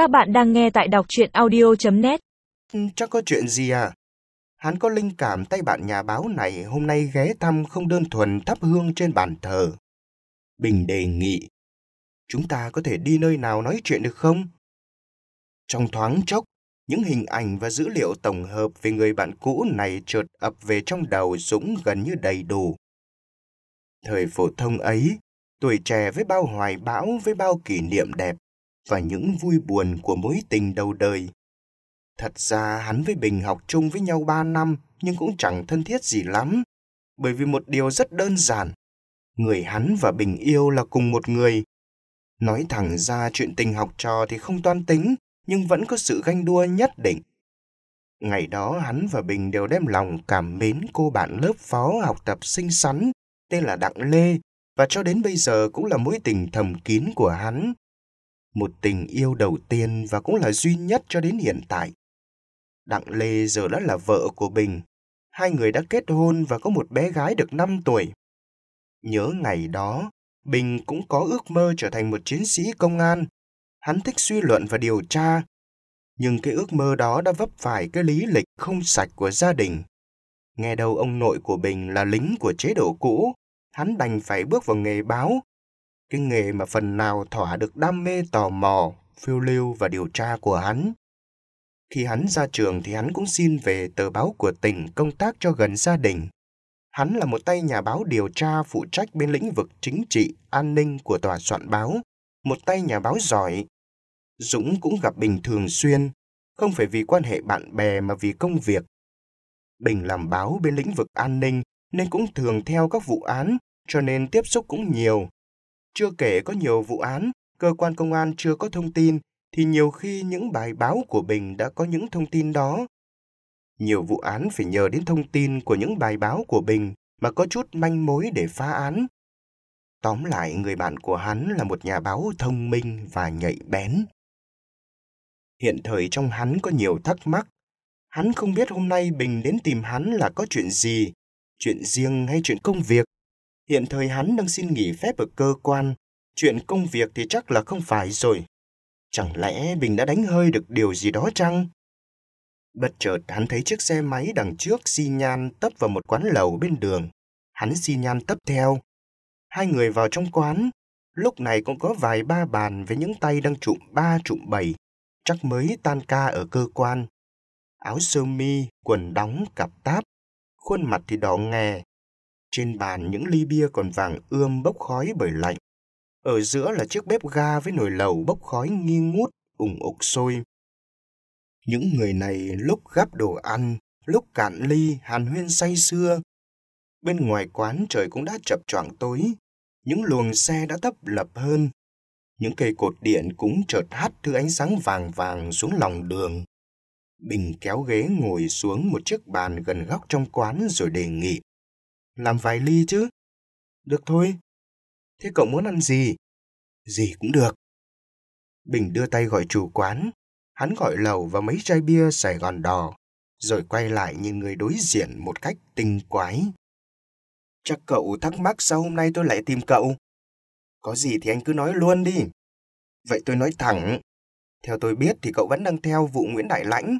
Các bạn đang nghe tại đọc truyện audio.net. Chắc có chuyện gì à? Hắn có linh cảm tay bạn nhà báo này hôm nay ghé thăm không đơn thuần thắp hương trên bàn thờ. Bình đề nghị, chúng ta có thể đi nơi nào nói chuyện được không? Trong thoáng chốc, những hình ảnh và dữ liệu tổng hợp về người bạn cũ này trượt ập về trong đầu Dũng gần như đầy đủ. Thời phổ thông ấy, tuổi trẻ với bao hoài bão với bao kỷ niệm đẹp và những vui buồn của mối tình đầu đời. Thật ra hắn với Bình học chung với nhau ba năm nhưng cũng chẳng thân thiết gì lắm, bởi vì một điều rất đơn giản. Người hắn và Bình yêu là cùng một người. Nói thẳng ra chuyện tình học trò thì không toan tính, nhưng vẫn có sự ganh đua nhất định. Ngày đó hắn và Bình đều đem lòng cảm mến cô bạn lớp phó học tập xinh xắn tên là Đặng Lê và cho đến bây giờ cũng là mối tình thầm kín của hắn. Một tình yêu đầu tiên và cũng là duy nhất cho đến hiện tại. Đặng Lê giờ đã là vợ của Bình. Hai người đã kết hôn và có một bé gái được 5 tuổi. Nhớ ngày đó, Bình cũng có ước mơ trở thành một chiến sĩ công an. Hắn thích suy luận và điều tra. Nhưng cái ước mơ đó đã vấp phải cái lý lịch không sạch của gia đình. Nghe đầu ông nội của Bình là lính của chế độ cũ, hắn đành phải bước vào nghề báo. Cái nghề mà phần nào thỏa được đam mê tò mò, phiêu lưu và điều tra của hắn. Khi hắn ra trường thì hắn cũng xin về tờ báo của tỉnh công tác cho gần gia đình. Hắn là một tay nhà báo điều tra phụ trách bên lĩnh vực chính trị, an ninh của tòa soạn báo, một tay nhà báo giỏi. Dũng cũng gặp Bình thường xuyên, không phải vì quan hệ bạn bè mà vì công việc. Bình làm báo bên lĩnh vực an ninh nên cũng thường theo các vụ án, cho nên tiếp xúc cũng nhiều. Chưa kể có nhiều vụ án, cơ quan công an chưa có thông tin, thì nhiều khi những bài báo của Bình đã có những thông tin đó. Nhiều vụ án phải nhờ đến thông tin của những bài báo của Bình mà có chút manh mối để phá án. Tóm lại, người bạn của hắn là một nhà báo thông minh và nhạy bén. Hiện thời trong hắn có nhiều thắc mắc. Hắn không biết hôm nay Bình đến tìm hắn là có chuyện gì, chuyện riêng hay chuyện công việc. Hiện thời hắn đang xin nghỉ phép ở cơ quan, chuyện công việc thì chắc là không phải rồi. Chẳng lẽ Bình đã đánh hơi được điều gì đó chăng? Bất chợt hắn thấy chiếc xe máy đằng trước xi nhan tấp vào một quán lầu bên đường. Hắn xi nhan tấp theo. Hai người vào trong quán. Lúc này cũng có vài ba bàn với những tay đang trụm ba trụm bảy. Chắc mới tan ca ở cơ quan. Áo sơ mi, quần đóng, cặp táp. Khuôn mặt thì đỏ nghè. Trên bàn những ly bia còn vàng ươm bốc khói bởi lạnh. Ở giữa là chiếc bếp ga với nồi lẩu bốc khói nghi ngút, ủng ục sôi. Những người này lúc gắp đồ ăn, lúc cạn ly, hàn huyên say sưa. Bên ngoài quán trời cũng đã chập choạng tối, những luồng xe đã tấp lập hơn. Những cây cột điện cũng chợt hắt thứ ánh sáng vàng vàng xuống lòng đường. Bình kéo ghế ngồi xuống một chiếc bàn gần góc trong quán rồi đề nghị. Làm vài ly chứ? Được thôi. Thế cậu muốn ăn gì? Gì cũng được. Bình đưa tay gọi chủ quán. Hắn gọi lầu và mấy chai bia Sài Gòn đỏ, rồi quay lại nhìn người đối diện một cách tinh quái. Chắc cậu thắc mắc sao hôm nay tôi lại tìm cậu? Có gì thì anh cứ nói luôn đi. Vậy tôi nói thẳng. Theo tôi biết thì cậu vẫn đang theo vụ Nguyễn Đại Lãnh.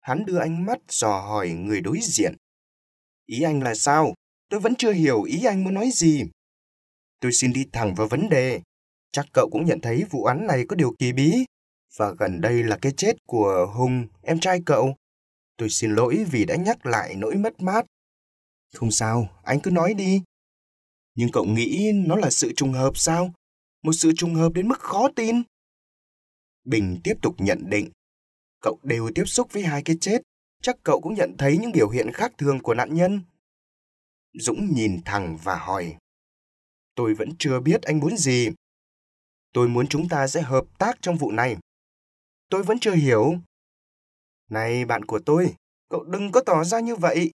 Hắn đưa ánh mắt dò hỏi người đối diện. Ý anh là sao? Tôi vẫn chưa hiểu ý anh muốn nói gì. Tôi xin đi thẳng vào vấn đề. Chắc cậu cũng nhận thấy vụ án này có điều kỳ bí. Và gần đây là cái chết của Hùng, em trai cậu. Tôi xin lỗi vì đã nhắc lại nỗi mất mát. Không sao, anh cứ nói đi. Nhưng cậu nghĩ nó là sự trùng hợp sao? Một sự trùng hợp đến mức khó tin. Bình tiếp tục nhận định. Cậu đều tiếp xúc với hai cái chết. Chắc cậu cũng nhận thấy những biểu hiện khác thường của nạn nhân. Dũng nhìn thẳng và hỏi. Tôi vẫn chưa biết anh muốn gì. Tôi muốn chúng ta sẽ hợp tác trong vụ này. Tôi vẫn chưa hiểu. Này bạn của tôi, cậu đừng có tỏ ra như vậy.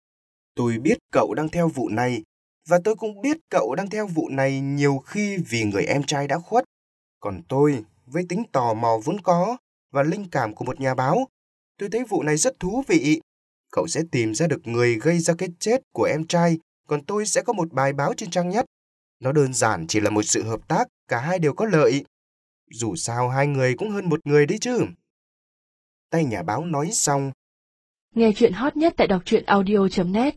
Tôi biết cậu đang theo vụ này, và tôi cũng biết cậu đang theo vụ này nhiều khi vì người em trai đã khuất. Còn tôi, với tính tò mò vốn có và linh cảm của một nhà báo, tôi thấy vụ này rất thú vị. Cậu sẽ tìm ra được người gây ra cái chết của em trai, còn tôi sẽ có một bài báo trên trang nhất. Nó đơn giản chỉ là một sự hợp tác, cả hai đều có lợi. Dù sao hai người cũng hơn một người đấy chứ. Tay nhà báo nói xong. Nghe chuyện hot nhất tại đọc truyện audio.net